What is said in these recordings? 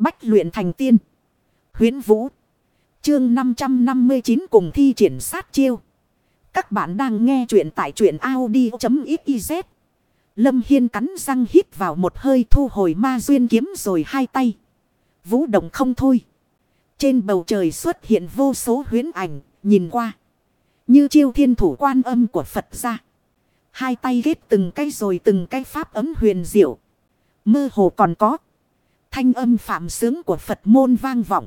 Bách luyện thành tiên. Huyến Vũ. Chương 559 cùng thi triển sát chiêu. Các bạn đang nghe truyện tại truyện Audi.xyz. Lâm Hiên cắn răng hít vào một hơi thu hồi ma duyên kiếm rồi hai tay. Vũ động không thôi. Trên bầu trời xuất hiện vô số huyến ảnh, nhìn qua. Như chiêu thiên thủ quan âm của Phật ra. Hai tay ghét từng cái rồi từng cái pháp ấm huyền diệu. Mơ hồ còn có. Thanh âm phạm sướng của Phật môn vang vọng.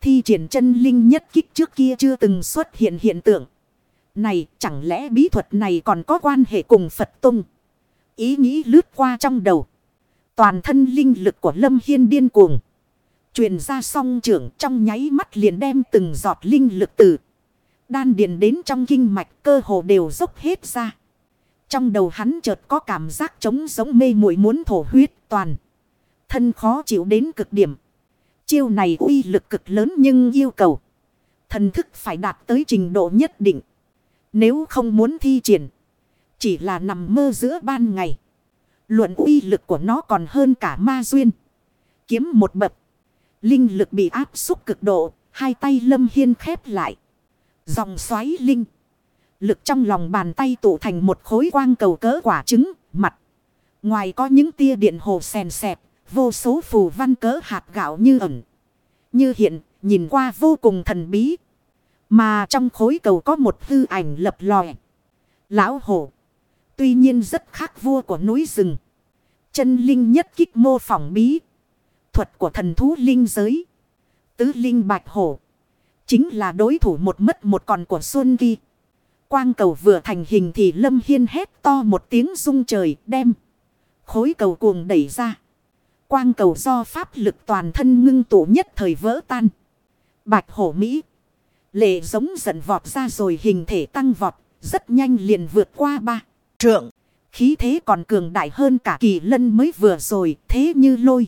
Thi triển chân linh nhất kích trước kia chưa từng xuất hiện hiện tượng. Này, chẳng lẽ bí thuật này còn có quan hệ cùng Phật Tông? Ý nghĩ lướt qua trong đầu. Toàn thân linh lực của Lâm Hiên điên cuồng. Truyền ra song trưởng trong nháy mắt liền đem từng giọt linh lực từ. Đan điền đến trong kinh mạch cơ hồ đều dốc hết ra. Trong đầu hắn chợt có cảm giác trống giống mê muội muốn thổ huyết toàn. Thân khó chịu đến cực điểm. Chiêu này uy lực cực lớn nhưng yêu cầu. Thần thức phải đạt tới trình độ nhất định. Nếu không muốn thi triển. Chỉ là nằm mơ giữa ban ngày. Luận uy lực của nó còn hơn cả ma duyên. Kiếm một bậc. Linh lực bị áp xúc cực độ. Hai tay lâm hiên khép lại. Dòng xoáy linh. Lực trong lòng bàn tay tụ thành một khối quang cầu cỡ quả trứng. Mặt. Ngoài có những tia điện hồ sèn sẹp. Vô số phù văn cỡ hạt gạo như ẩn. Như hiện. Nhìn qua vô cùng thần bí. Mà trong khối cầu có một hư ảnh lập lòe. Lão hổ. Tuy nhiên rất khác vua của núi rừng. Chân linh nhất kích mô phỏng bí. Thuật của thần thú linh giới. Tứ linh bạch hổ. Chính là đối thủ một mất một còn của Xuân vi Quang cầu vừa thành hình thì Lâm Hiên hét to một tiếng rung trời, đem. Khối cầu cuồng đẩy ra. Quang cầu do pháp lực toàn thân ngưng tụ nhất thời vỡ tan. Bạch hổ Mỹ. Lệ giống giận vọt ra rồi hình thể tăng vọt. Rất nhanh liền vượt qua ba. Trượng. Khí thế còn cường đại hơn cả kỳ lân mới vừa rồi. Thế như lôi.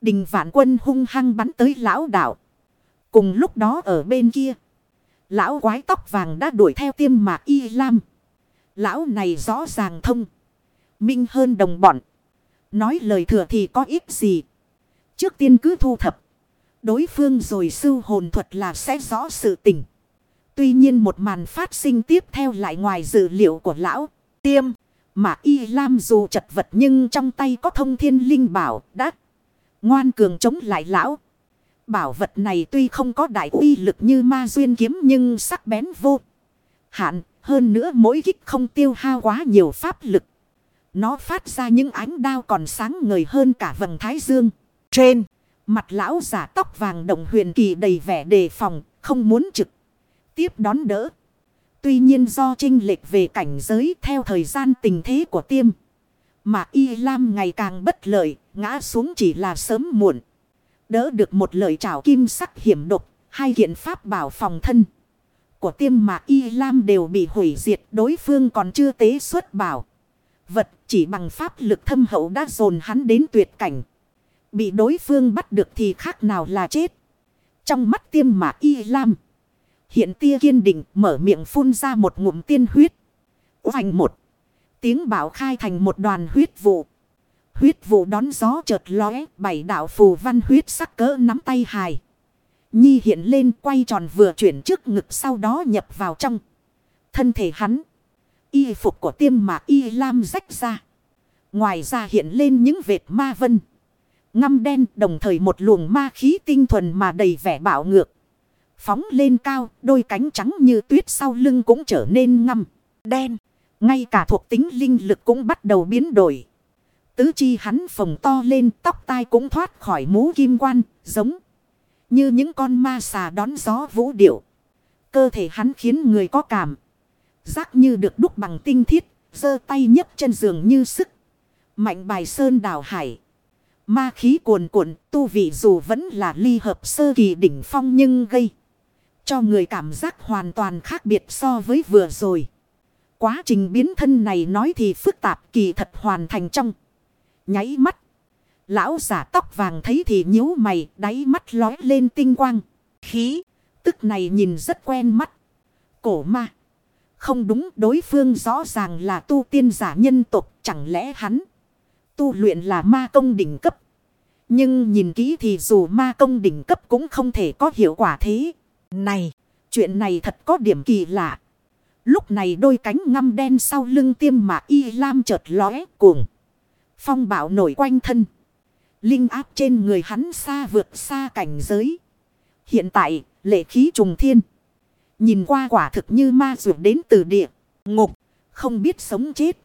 Đình vạn quân hung hăng bắn tới lão đạo. Cùng lúc đó ở bên kia. Lão quái tóc vàng đã đuổi theo tiêm mạc y lam. Lão này rõ ràng thông. Minh hơn đồng bọn. Nói lời thừa thì có ít gì. Trước tiên cứ thu thập. Đối phương rồi sư hồn thuật là sẽ rõ sự tình. Tuy nhiên một màn phát sinh tiếp theo lại ngoài dự liệu của lão. Tiêm. Mà y lam dù chật vật nhưng trong tay có thông thiên linh bảo đã. Ngoan cường chống lại lão. Bảo vật này tuy không có đại uy lực như ma duyên kiếm nhưng sắc bén vô. Hạn, hơn nữa mỗi kích không tiêu hao quá nhiều pháp lực. Nó phát ra những ánh đao còn sáng ngời hơn cả vầng thái dương. Trên, mặt lão giả tóc vàng đồng huyền kỳ đầy vẻ đề phòng, không muốn trực. Tiếp đón đỡ. Tuy nhiên do trinh lệch về cảnh giới theo thời gian tình thế của tiêm. Mà Y Lam ngày càng bất lợi, ngã xuống chỉ là sớm muộn. Đỡ được một lời trảo kim sắc hiểm độc, hai kiện pháp bảo phòng thân. Của tiêm mà Y Lam đều bị hủy diệt, đối phương còn chưa tế xuất bảo. Vật chỉ bằng pháp lực thâm hậu đã dồn hắn đến tuyệt cảnh. Bị đối phương bắt được thì khác nào là chết. Trong mắt tiêm mà Y Lam. Hiện tia kiên định mở miệng phun ra một ngụm tiên huyết. Hoành một. Tiếng bảo khai thành một đoàn huyết vụ. Huyết vụ đón gió chợt lóe. Bảy đạo phù văn huyết sắc cỡ nắm tay hài. Nhi hiện lên quay tròn vừa chuyển trước ngực sau đó nhập vào trong. Thân thể hắn. Y phục của tiêm mà y lam rách ra. Ngoài ra hiện lên những vệt ma vân. Ngăm đen đồng thời một luồng ma khí tinh thuần mà đầy vẻ bạo ngược. Phóng lên cao, đôi cánh trắng như tuyết sau lưng cũng trở nên ngăm, đen. Ngay cả thuộc tính linh lực cũng bắt đầu biến đổi. Tứ chi hắn phồng to lên, tóc tai cũng thoát khỏi mũ kim quan, giống như những con ma xà đón gió vũ điệu. Cơ thể hắn khiến người có cảm. Giác như được đúc bằng tinh thiết, giơ tay nhấc chân giường như sức. Mạnh bài sơn đào hải. Ma khí cuồn cuộn, tu vị dù vẫn là ly hợp sơ kỳ đỉnh phong nhưng gây. Cho người cảm giác hoàn toàn khác biệt so với vừa rồi. Quá trình biến thân này nói thì phức tạp kỳ thật hoàn thành trong. Nháy mắt. Lão giả tóc vàng thấy thì nhíu mày, đáy mắt lói lên tinh quang. Khí, tức này nhìn rất quen mắt. Cổ ma. Không đúng đối phương rõ ràng là tu tiên giả nhân tục, chẳng lẽ hắn tu luyện là ma công đỉnh cấp. Nhưng nhìn kỹ thì dù ma công đỉnh cấp cũng không thể có hiệu quả thế. Này, chuyện này thật có điểm kỳ lạ. Lúc này đôi cánh ngăm đen sau lưng tiêm mà y lam chợt lóe cuồng. Phong bạo nổi quanh thân. Linh áp trên người hắn xa vượt xa cảnh giới. Hiện tại, lệ khí trùng thiên. Nhìn qua quả thực như ma rượu đến từ địa. Ngục, không biết sống chết.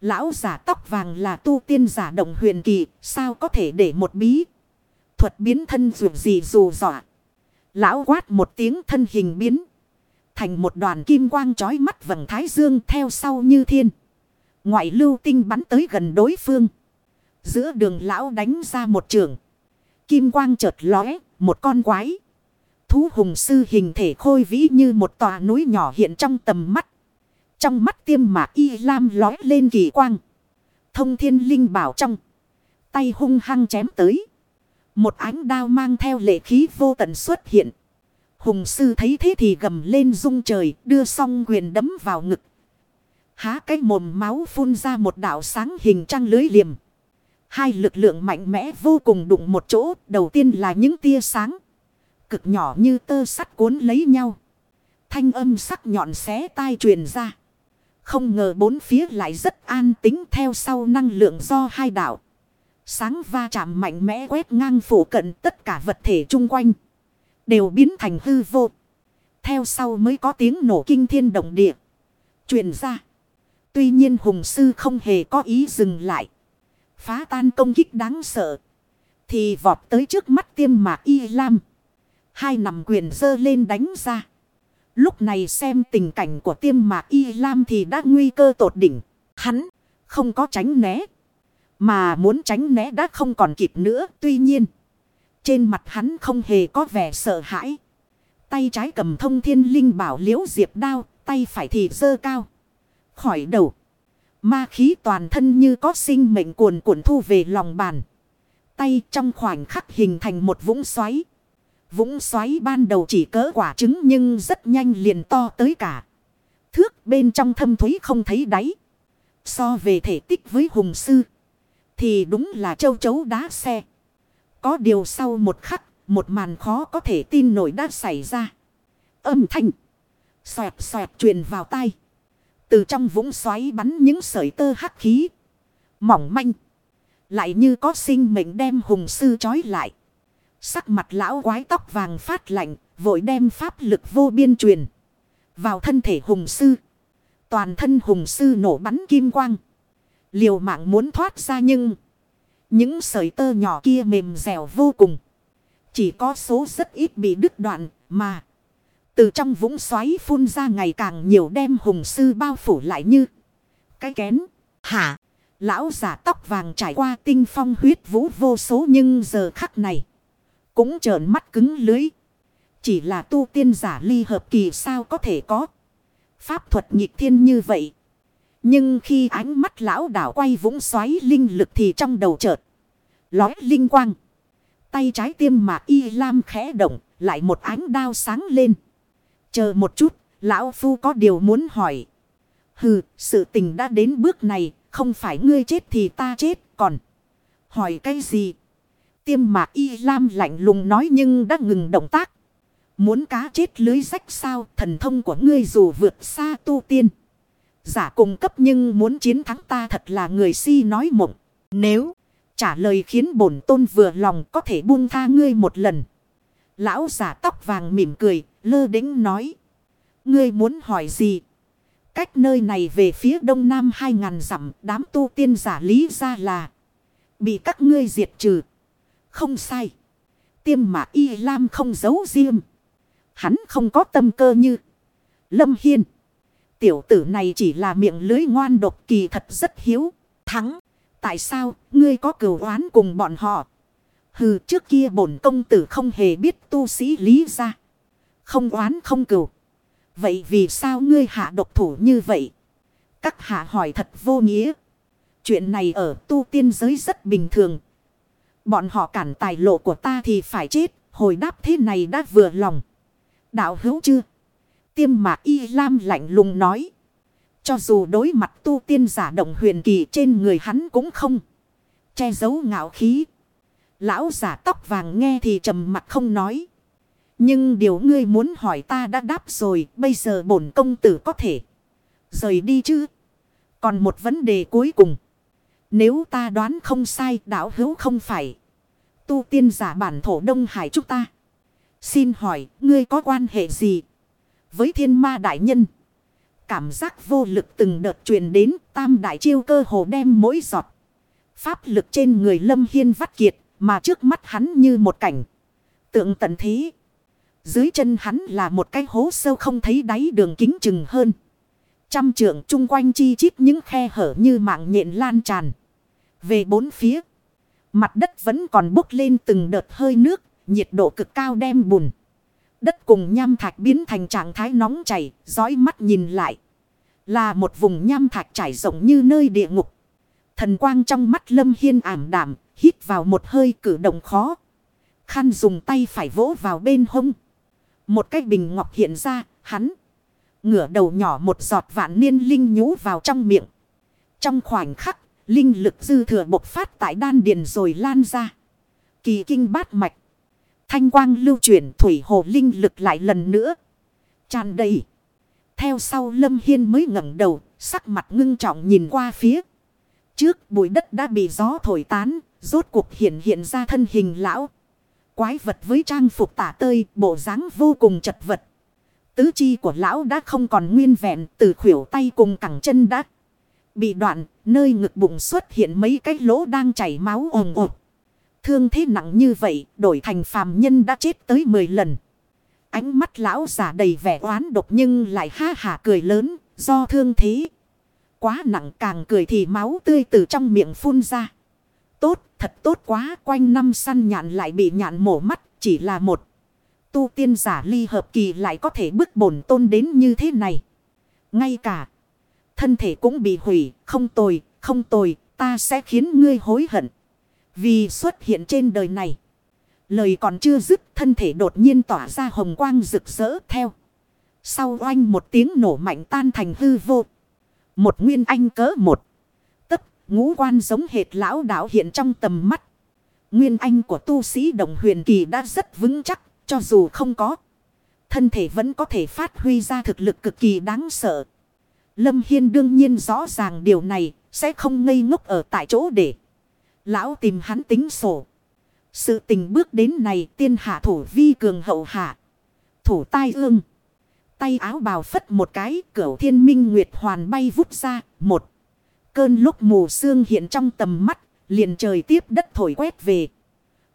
Lão giả tóc vàng là tu tiên giả động huyền kỳ. Sao có thể để một bí. Thuật biến thân rượu gì dù dọa. Lão quát một tiếng thân hình biến. Thành một đoàn kim quang trói mắt vầng thái dương theo sau như thiên. Ngoại lưu tinh bắn tới gần đối phương. Giữa đường lão đánh ra một trường. Kim quang chợt lóe, một con quái. Thú hùng sư hình thể khôi vĩ như một tòa núi nhỏ hiện trong tầm mắt. Trong mắt tiêm mạc y lam lói lên kỳ quang. Thông thiên linh bảo trong. Tay hung hăng chém tới. Một ánh đao mang theo lệ khí vô tận xuất hiện. Hùng sư thấy thế thì gầm lên rung trời, đưa song quyền đấm vào ngực. Há cái mồm máu phun ra một đạo sáng hình trăng lưới liềm. Hai lực lượng mạnh mẽ vô cùng đụng một chỗ, đầu tiên là những tia sáng. Cực nhỏ như tơ sắt cuốn lấy nhau. Thanh âm sắc nhọn xé tai truyền ra. Không ngờ bốn phía lại rất an tính theo sau năng lượng do hai đạo. Sáng va chạm mạnh mẽ quét ngang phủ cận tất cả vật thể chung quanh. Đều biến thành hư vô. Theo sau mới có tiếng nổ kinh thiên động địa. Truyền ra. Tuy nhiên hùng sư không hề có ý dừng lại. Phá tan công kích đáng sợ. Thì vọt tới trước mắt tiêm mạc y lam. Hai nằm quyền dơ lên đánh ra. Lúc này xem tình cảnh của tiêm mạc y lam thì đã nguy cơ tột đỉnh. Hắn không có tránh né. Mà muốn tránh né đã không còn kịp nữa. Tuy nhiên. Trên mặt hắn không hề có vẻ sợ hãi. Tay trái cầm thông thiên linh bảo liễu diệp đao. Tay phải thì dơ cao. Khỏi đầu. Ma khí toàn thân như có sinh mệnh cuồn cuộn thu về lòng bàn. Tay trong khoảnh khắc hình thành một vũng xoáy. Vũng xoáy ban đầu chỉ cỡ quả trứng nhưng rất nhanh liền to tới cả. Thước bên trong thâm thúy không thấy đáy. So về thể tích với hùng sư. Thì đúng là châu chấu đá xe. Có điều sau một khắc, một màn khó có thể tin nổi đã xảy ra. Âm thanh. Xoẹt xoẹt truyền vào tay. Từ trong vũng xoáy bắn những sợi tơ hắc khí. Mỏng manh. Lại như có sinh mệnh đem hùng sư trói lại. Sắc mặt lão quái tóc vàng phát lạnh. Vội đem pháp lực vô biên truyền. Vào thân thể hùng sư. Toàn thân hùng sư nổ bắn kim quang. Liều mạng muốn thoát ra nhưng. Những sợi tơ nhỏ kia mềm dẻo vô cùng. Chỉ có số rất ít bị đứt đoạn mà. Từ trong vũng xoáy phun ra ngày càng nhiều đem hùng sư bao phủ lại như. Cái kén. Hả? Lão giả tóc vàng trải qua tinh phong huyết vũ vô số nhưng giờ khắc này. Cũng trợn mắt cứng lưới. Chỉ là tu tiên giả ly hợp kỳ sao có thể có. Pháp thuật nhịp thiên như vậy. Nhưng khi ánh mắt lão đảo quay vũng xoáy linh lực thì trong đầu chợt. Lói linh quang. Tay trái tiêm mạc y lam khẽ động. Lại một ánh đao sáng lên. Chờ một chút, lão phu có điều muốn hỏi. Hừ, sự tình đã đến bước này, không phải ngươi chết thì ta chết, còn. Hỏi cái gì? Tiêm mạc y lam lạnh lùng nói nhưng đã ngừng động tác. Muốn cá chết lưới rách sao thần thông của ngươi dù vượt xa tu tiên. Giả cung cấp nhưng muốn chiến thắng ta thật là người si nói mộng. Nếu trả lời khiến bổn tôn vừa lòng có thể buông tha ngươi một lần. Lão giả tóc vàng mỉm cười, lơ đính nói. Ngươi muốn hỏi gì? Cách nơi này về phía đông nam hai ngàn dặm đám tu tiên giả lý ra là. Bị các ngươi diệt trừ. Không sai. Tiêm mà y lam không giấu riêng. Hắn không có tâm cơ như. Lâm Hiên. Tiểu tử này chỉ là miệng lưới ngoan độc kỳ thật rất hiếu. Thắng. Tại sao ngươi có cửu oán cùng bọn họ? Hừ, trước kia bổn công tử không hề biết tu sĩ lý ra. Không oán không cửu Vậy vì sao ngươi hạ độc thủ như vậy? Các hạ hỏi thật vô nghĩa. Chuyện này ở tu tiên giới rất bình thường. Bọn họ cản tài lộ của ta thì phải chết. Hồi đáp thế này đã vừa lòng. Đạo hữu chưa? Tiêm mạc y lam lạnh lùng nói. Cho dù đối mặt tu tiên giả động huyền kỳ trên người hắn cũng không. Che giấu ngạo khí. Lão giả tóc vàng nghe thì trầm mặt không nói. Nhưng điều ngươi muốn hỏi ta đã đáp rồi. Bây giờ bổn công tử có thể rời đi chứ. Còn một vấn đề cuối cùng. Nếu ta đoán không sai đảo hữu không phải. Tu tiên giả bản thổ Đông Hải chúng ta. Xin hỏi, ngươi có quan hệ gì với thiên ma đại nhân? Cảm giác vô lực từng đợt truyền đến, tam đại chiêu cơ hồ đem mỗi giọt. Pháp lực trên người lâm hiên vắt kiệt, mà trước mắt hắn như một cảnh. Tượng tận thế. Dưới chân hắn là một cái hố sâu không thấy đáy đường kính chừng hơn. Trăm trượng chung quanh chi chít những khe hở như mạng nhện lan tràn. Về bốn phía. Mặt đất vẫn còn bốc lên từng đợt hơi nước. Nhiệt độ cực cao đem bùn. Đất cùng nham thạch biến thành trạng thái nóng chảy. Dõi mắt nhìn lại. Là một vùng nham thạch trải rộng như nơi địa ngục. Thần quang trong mắt lâm hiên ảm đảm. Hít vào một hơi cử động khó. Khăn dùng tay phải vỗ vào bên hông. Một cái bình ngọc hiện ra. Hắn ngửa đầu nhỏ một giọt vạn niên linh nhú vào trong miệng. Trong khoảnh khắc, linh lực dư thừa bộc phát tại đan điền rồi lan ra. Kỳ kinh bát mạch. Thanh quang lưu chuyển thủy hồ linh lực lại lần nữa. Tràn đầy. Theo sau Lâm Hiên mới ngẩng đầu, sắc mặt ngưng trọng nhìn qua phía. Trước bụi đất đã bị gió thổi tán, rốt cuộc hiện hiện ra thân hình lão. Quái vật với trang phục tả tơi, bộ dáng vô cùng chật vật. Tứ chi của lão đã không còn nguyên vẹn từ khuỷu tay cùng cẳng chân đã bị đoạn, nơi ngực bụng xuất hiện mấy cái lỗ đang chảy máu ồn ồn. Thương thế nặng như vậy, đổi thành phàm nhân đã chết tới 10 lần. Ánh mắt lão giả đầy vẻ oán độc nhưng lại ha hả cười lớn, do thương thế. Quá nặng càng cười thì máu tươi từ trong miệng phun ra. Tốt, thật tốt quá, quanh năm săn nhạn lại bị nhạn mổ mắt, chỉ là một tu tiên giả ly hợp kỳ lại có thể bước bổn tôn đến như thế này. Ngay cả thân thể cũng bị hủy, không tồi, không tồi, ta sẽ khiến ngươi hối hận. Vì xuất hiện trên đời này. Lời còn chưa dứt, thân thể đột nhiên tỏa ra hồng quang rực rỡ theo. Sau oanh một tiếng nổ mạnh tan thành hư vô. Một nguyên anh cỡ một. Tấp, ngũ quan giống hệt lão đạo hiện trong tầm mắt. Nguyên anh của tu sĩ đồng huyền kỳ đã rất vững chắc. Cho dù không có. Thân thể vẫn có thể phát huy ra thực lực cực kỳ đáng sợ. Lâm Hiên đương nhiên rõ ràng điều này. Sẽ không ngây ngốc ở tại chỗ để. Lão tìm hắn tính sổ. Sự tình bước đến này tiên hạ thủ vi cường hậu hạ. Thủ tai ương. Tay áo bào phất một cái. Cửu thiên minh nguyệt hoàn bay vút ra. Một. Cơn lúc mù sương hiện trong tầm mắt. Liền trời tiếp đất thổi quét về.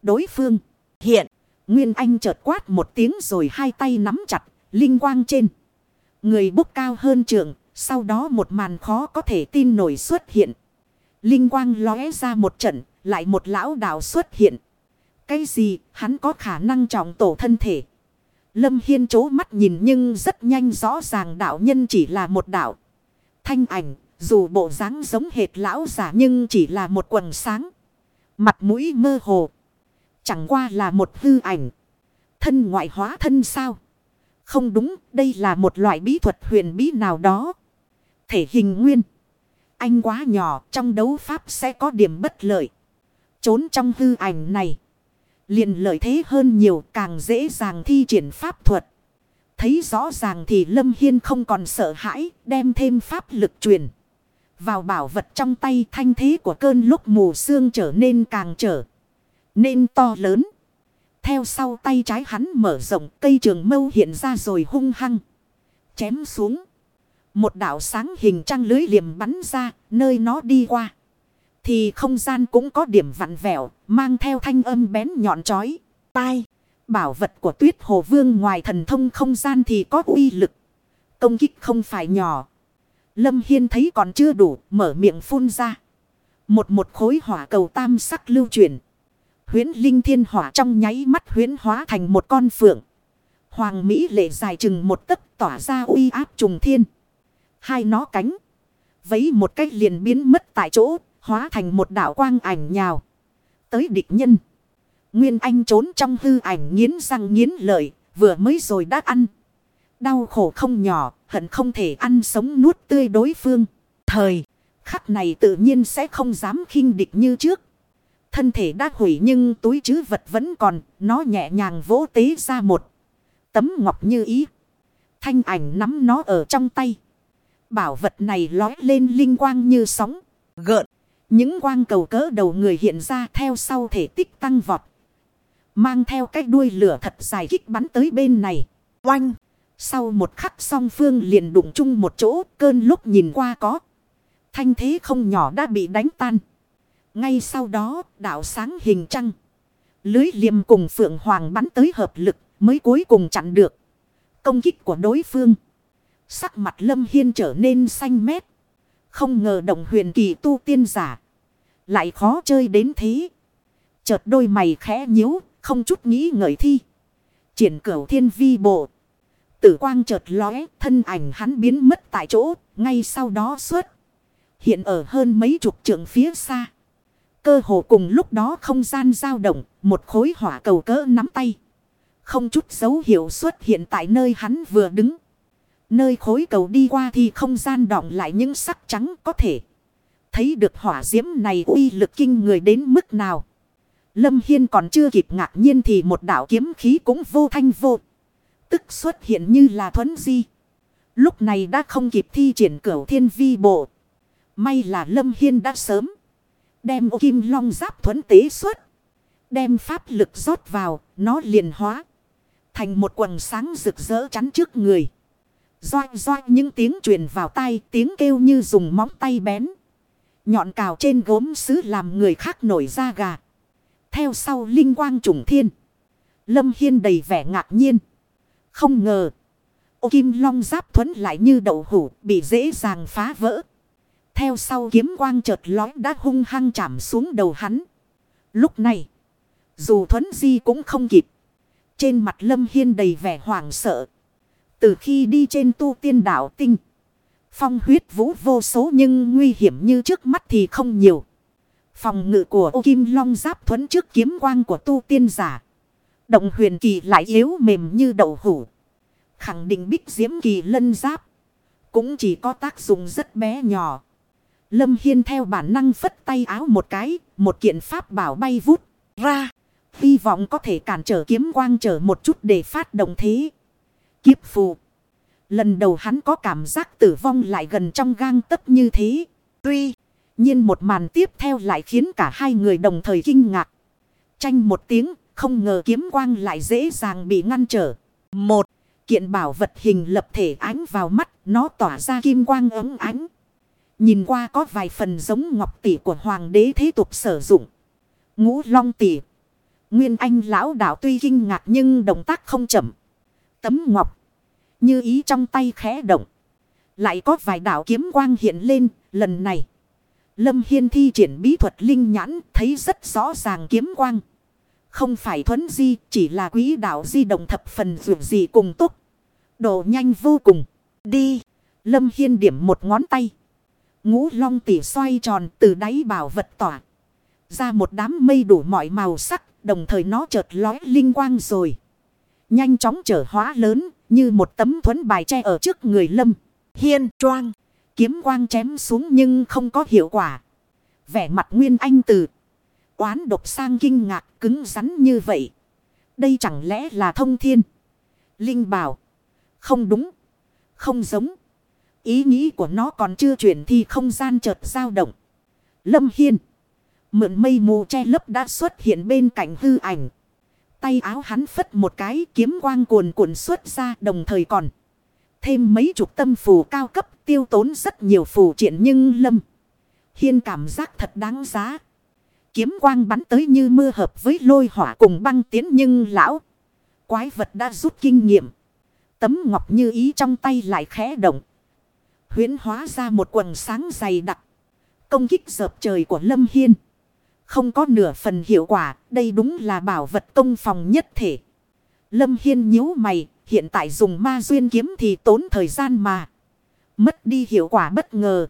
Đối phương. Hiện. Nguyên Anh chợt quát một tiếng rồi hai tay nắm chặt, linh quang trên. Người bốc cao hơn trường, sau đó một màn khó có thể tin nổi xuất hiện. Linh quang lóe ra một trận, lại một lão đạo xuất hiện. Cái gì, hắn có khả năng trọng tổ thân thể. Lâm Hiên chố mắt nhìn nhưng rất nhanh rõ ràng đạo nhân chỉ là một đạo. Thanh ảnh, dù bộ dáng giống hệt lão giả nhưng chỉ là một quần sáng. Mặt mũi mơ hồ. Chẳng qua là một hư ảnh. Thân ngoại hóa thân sao? Không đúng, đây là một loại bí thuật huyền bí nào đó. Thể hình nguyên. Anh quá nhỏ, trong đấu pháp sẽ có điểm bất lợi. Trốn trong hư ảnh này. liền lợi thế hơn nhiều, càng dễ dàng thi triển pháp thuật. Thấy rõ ràng thì Lâm Hiên không còn sợ hãi, đem thêm pháp lực truyền. Vào bảo vật trong tay thanh thế của cơn lúc mù sương trở nên càng trở nên to lớn. Theo sau tay trái hắn mở rộng cây trường mâu hiện ra rồi hung hăng. Chém xuống. Một đảo sáng hình trăng lưới liềm bắn ra, nơi nó đi qua. Thì không gian cũng có điểm vặn vẹo, mang theo thanh âm bén nhọn chói. Tai. Bảo vật của tuyết hồ vương ngoài thần thông không gian thì có uy lực. Công kích không phải nhỏ. Lâm Hiên thấy còn chưa đủ, mở miệng phun ra. Một một khối hỏa cầu tam sắc lưu chuyển huyến linh thiên hỏa trong nháy mắt huyến hóa thành một con phượng. Hoàng Mỹ lệ dài chừng một tấc tỏa ra uy áp trùng thiên. Hai nó cánh. Vấy một cách liền biến mất tại chỗ, hóa thành một đảo quang ảnh nhào. Tới địch nhân. Nguyên Anh trốn trong hư ảnh nghiến răng nghiến lợi, vừa mới rồi đã ăn. Đau khổ không nhỏ, hận không thể ăn sống nuốt tươi đối phương. Thời, khắc này tự nhiên sẽ không dám khinh địch như trước. Thân thể đã hủy nhưng túi chứ vật vẫn còn, nó nhẹ nhàng vỗ tế ra một. Tấm ngọc như ý. Thanh ảnh nắm nó ở trong tay. Bảo vật này lói lên linh quang như sóng, gợn. Những quang cầu cỡ đầu người hiện ra theo sau thể tích tăng vọt. Mang theo cái đuôi lửa thật dài kích bắn tới bên này. Oanh! Sau một khắc song phương liền đụng chung một chỗ cơn lúc nhìn qua có. Thanh thế không nhỏ đã bị đánh tan. Ngay sau đó đạo sáng hình trăng. Lưới liềm cùng phượng hoàng bắn tới hợp lực mới cuối cùng chặn được. Công kích của đối phương. Sắc mặt lâm hiên trở nên xanh mét. Không ngờ động huyền kỳ tu tiên giả. Lại khó chơi đến thế. Chợt đôi mày khẽ nhíu. Không chút nghĩ ngợi thi. Triển cửu thiên vi bộ. Tử quang chợt lóe. Thân ảnh hắn biến mất tại chỗ. Ngay sau đó xuất. Hiện ở hơn mấy chục trượng phía xa. Cơ hồ cùng lúc đó không gian dao động. Một khối hỏa cầu cỡ nắm tay. Không chút dấu hiệu xuất hiện tại nơi hắn vừa đứng. Nơi khối cầu đi qua thì không gian đọng lại những sắc trắng có thể. Thấy được hỏa diễm này uy lực kinh người đến mức nào. Lâm Hiên còn chưa kịp ngạc nhiên thì một đạo kiếm khí cũng vô thanh vô. Tức xuất hiện như là thuấn di. Lúc này đã không kịp thi triển cửu thiên vi bộ. May là Lâm Hiên đã sớm. Đem ô kim long giáp thuấn tế xuất. Đem pháp lực rót vào, nó liền hóa. Thành một quần sáng rực rỡ chắn trước người. Doai doai những tiếng truyền vào tay, tiếng kêu như dùng móng tay bén. Nhọn cào trên gốm sứ làm người khác nổi da gà. Theo sau linh quang trùng thiên. Lâm Hiên đầy vẻ ngạc nhiên. Không ngờ. Ô kim long giáp thuẫn lại như đậu hủ bị dễ dàng phá vỡ. Theo sau kiếm quang chợt lói đã hung hăng chạm xuống đầu hắn. Lúc này. Dù thuẫn di cũng không kịp. Trên mặt lâm hiên đầy vẻ hoảng sợ. Từ khi đi trên tu tiên đảo tinh. Phong huyết vũ vô số nhưng nguy hiểm như trước mắt thì không nhiều. Phòng ngự của ô kim long giáp thuẫn trước kiếm quang của tu tiên giả. Động huyền kỳ lại yếu mềm như đậu hủ. Khẳng định bích diễm kỳ lân giáp. Cũng chỉ có tác dụng rất bé nhỏ. Lâm Hiên theo bản năng phất tay áo một cái. Một kiện pháp bảo bay vút ra. Hy vọng có thể cản trở kiếm quang trở một chút để phát động thế. Kiếp phù. Lần đầu hắn có cảm giác tử vong lại gần trong gang tấc như thế. Tuy nhiên một màn tiếp theo lại khiến cả hai người đồng thời kinh ngạc. Tranh một tiếng, không ngờ kiếm quang lại dễ dàng bị ngăn trở. Một, kiện bảo vật hình lập thể ánh vào mắt, nó tỏa ra kim quang ấm ánh. Nhìn qua có vài phần giống ngọc tỷ của hoàng đế thế tục sử dụng. Ngũ long tỷ. Nguyên anh lão đạo tuy kinh ngạc nhưng động tác không chậm. Tấm ngọc. Như ý trong tay khẽ động. Lại có vài đạo kiếm quang hiện lên lần này. Lâm Hiên thi triển bí thuật linh nhãn thấy rất rõ ràng kiếm quang. Không phải thuấn di chỉ là quý đạo di động thập phần dù gì cùng tốt, Độ nhanh vô cùng. Đi. Lâm Hiên điểm một ngón tay. Ngũ long tỉ xoay tròn từ đáy bảo vật tỏa. Ra một đám mây đủ mọi màu sắc. Đồng thời nó chợt lói linh quang rồi. Nhanh chóng trở hóa lớn, như một tấm thuẫn bài tre ở trước người Lâm. Hiên choang. Kiếm quang chém xuống nhưng không có hiệu quả. Vẻ mặt Nguyên Anh từ. Oán độc sang kinh ngạc cứng rắn như vậy. Đây chẳng lẽ là thông thiên. Linh bảo. Không đúng. Không giống. Ý nghĩ của nó còn chưa chuyển thì không gian chợt dao động. Lâm Hiên. Mượn mây mù che lấp đã xuất hiện bên cạnh hư ảnh. Tay áo hắn phất một cái kiếm quang cuồn cuộn xuất ra đồng thời còn. Thêm mấy chục tâm phù cao cấp tiêu tốn rất nhiều phù triển nhưng lâm. Hiên cảm giác thật đáng giá. Kiếm quang bắn tới như mưa hợp với lôi hỏa cùng băng tiến nhưng lão. Quái vật đã rút kinh nghiệm. Tấm ngọc như ý trong tay lại khẽ động. Huyến hóa ra một quần sáng dày đặc. Công kích dợp trời của Lâm Hiên. Không có nửa phần hiệu quả. Đây đúng là bảo vật công phòng nhất thể. Lâm Hiên nhíu mày. Hiện tại dùng ma duyên kiếm thì tốn thời gian mà. Mất đi hiệu quả bất ngờ.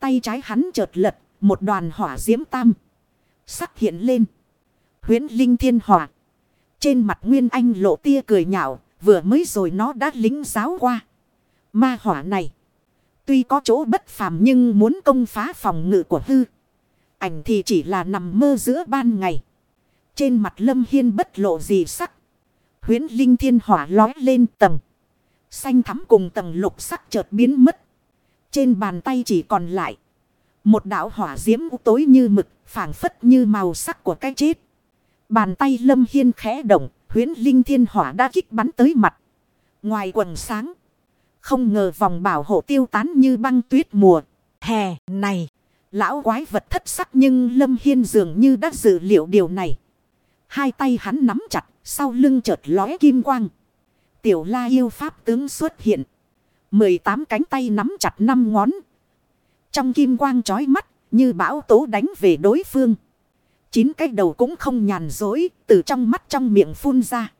Tay trái hắn chợt lật. Một đoàn hỏa diễm tam. Sắc hiện lên. Huyến linh thiên hỏa. Trên mặt Nguyên Anh lộ tia cười nhạo. Vừa mới rồi nó đã lính giáo qua. Ma hỏa này. Tuy có chỗ bất phàm nhưng muốn công phá phòng ngự của hư ảnh thì chỉ là nằm mơ giữa ban ngày. Trên mặt Lâm Hiên bất lộ gì sắc. Huyến linh thiên hỏa lói lên tầng. Xanh thắm cùng tầng lục sắc chợt biến mất. Trên bàn tay chỉ còn lại. Một đạo hỏa diễm tối như mực, phảng phất như màu sắc của cái chết. Bàn tay Lâm Hiên khẽ động, huyến linh thiên hỏa đã kích bắn tới mặt. Ngoài quần sáng. Không ngờ vòng bảo hộ tiêu tán như băng tuyết mùa. Hè này. Lão quái vật thất sắc nhưng Lâm Hiên dường như đã dự liệu điều này. Hai tay hắn nắm chặt, sau lưng chợt lóe kim quang. Tiểu la yêu pháp tướng xuất hiện. 18 cánh tay nắm chặt năm ngón. Trong kim quang chói mắt, như bão tố đánh về đối phương. Chín cái đầu cũng không nhàn dối, từ trong mắt trong miệng phun ra.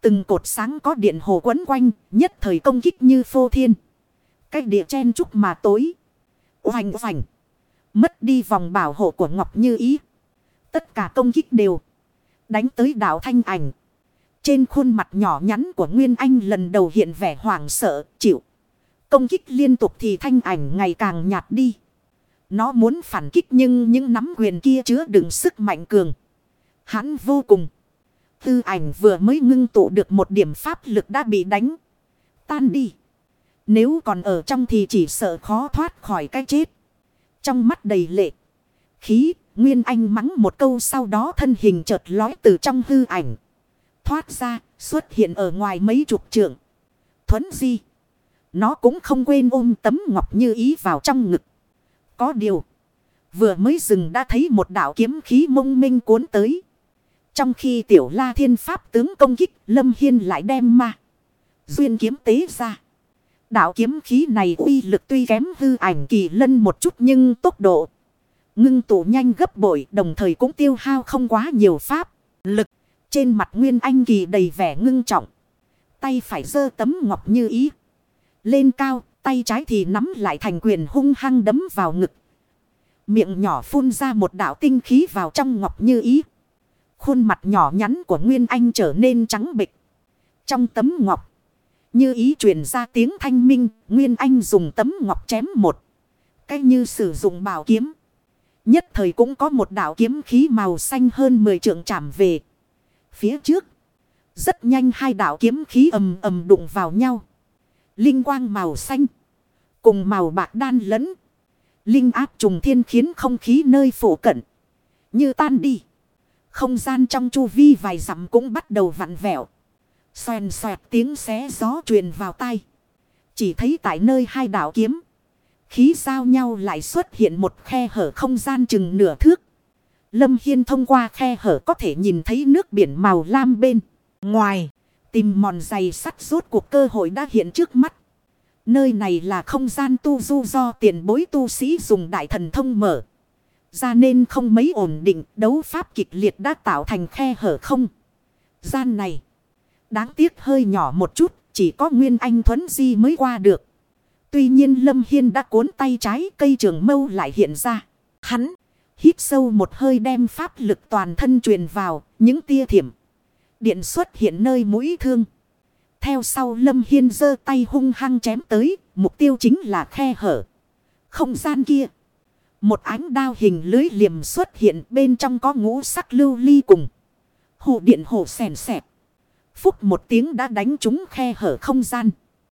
Từng cột sáng có điện hồ quấn quanh, nhất thời công kích như phô thiên. Cái địa chen trúc mà tối. Oành oành. Mất đi vòng bảo hộ của Ngọc Như Ý. Tất cả công kích đều. Đánh tới đảo thanh ảnh. Trên khuôn mặt nhỏ nhắn của Nguyên Anh lần đầu hiện vẻ hoảng sợ, chịu. Công kích liên tục thì thanh ảnh ngày càng nhạt đi. Nó muốn phản kích nhưng những nắm quyền kia chứa đựng sức mạnh cường. Hắn vô cùng. Tư ảnh vừa mới ngưng tụ được một điểm pháp lực đã bị đánh. Tan đi. Nếu còn ở trong thì chỉ sợ khó thoát khỏi cái chết. Trong mắt đầy lệ. Khí, Nguyên Anh mắng một câu sau đó thân hình chợt lói từ trong hư ảnh. Thoát ra, xuất hiện ở ngoài mấy chục trượng. Thuấn di. Nó cũng không quên ôm tấm ngọc như ý vào trong ngực. Có điều. Vừa mới dừng đã thấy một đạo kiếm khí mông minh cuốn tới. Trong khi tiểu la thiên pháp tướng công kích, Lâm Hiên lại đem ma. Duyên kiếm tế ra. Đạo kiếm khí này uy lực tuy kém hư ảnh kỳ lân một chút nhưng tốc độ. Ngưng tụ nhanh gấp bội đồng thời cũng tiêu hao không quá nhiều pháp. Lực trên mặt Nguyên Anh kỳ đầy vẻ ngưng trọng. Tay phải giơ tấm ngọc như ý. Lên cao, tay trái thì nắm lại thành quyền hung hăng đấm vào ngực. Miệng nhỏ phun ra một đạo tinh khí vào trong ngọc như ý. Khuôn mặt nhỏ nhắn của Nguyên Anh trở nên trắng bịch. Trong tấm ngọc. Như ý truyền ra tiếng thanh minh. Nguyên Anh dùng tấm ngọc chém một. Cách như sử dụng bảo kiếm. Nhất thời cũng có một đạo kiếm khí màu xanh hơn 10 trượng chạm về. Phía trước. Rất nhanh hai đạo kiếm khí ầm ầm đụng vào nhau. Linh quang màu xanh. Cùng màu bạc đan lẫn. Linh áp trùng thiên khiến không khí nơi phủ cận. Như tan đi. Không gian trong chu vi vài dặm cũng bắt đầu vặn vẹo. Xoèn xoẹt tiếng xé gió truyền vào tay. Chỉ thấy tại nơi hai đảo kiếm. Khí giao nhau lại xuất hiện một khe hở không gian chừng nửa thước. Lâm Hiên thông qua khe hở có thể nhìn thấy nước biển màu lam bên. Ngoài, tìm mòn giày sắt rốt cuộc cơ hội đã hiện trước mắt. Nơi này là không gian tu du do tiền bối tu sĩ dùng đại thần thông mở. Ra nên không mấy ổn định, đấu pháp kịch liệt đã tạo thành khe hở không. Gian này, đáng tiếc hơi nhỏ một chút, chỉ có Nguyên Anh Thuấn Di mới qua được. Tuy nhiên Lâm Hiên đã cuốn tay trái cây trường mâu lại hiện ra. Hắn hít sâu một hơi đem pháp lực toàn thân truyền vào những tia thiểm. Điện xuất hiện nơi mũi thương. Theo sau Lâm Hiên giơ tay hung hăng chém tới, mục tiêu chính là khe hở. Không gian kia. Một ánh đao hình lưới liềm xuất hiện bên trong có ngũ sắc lưu ly cùng. Hồ điện hồ sèn sẹp. Phúc một tiếng đã đánh trúng khe hở không gian.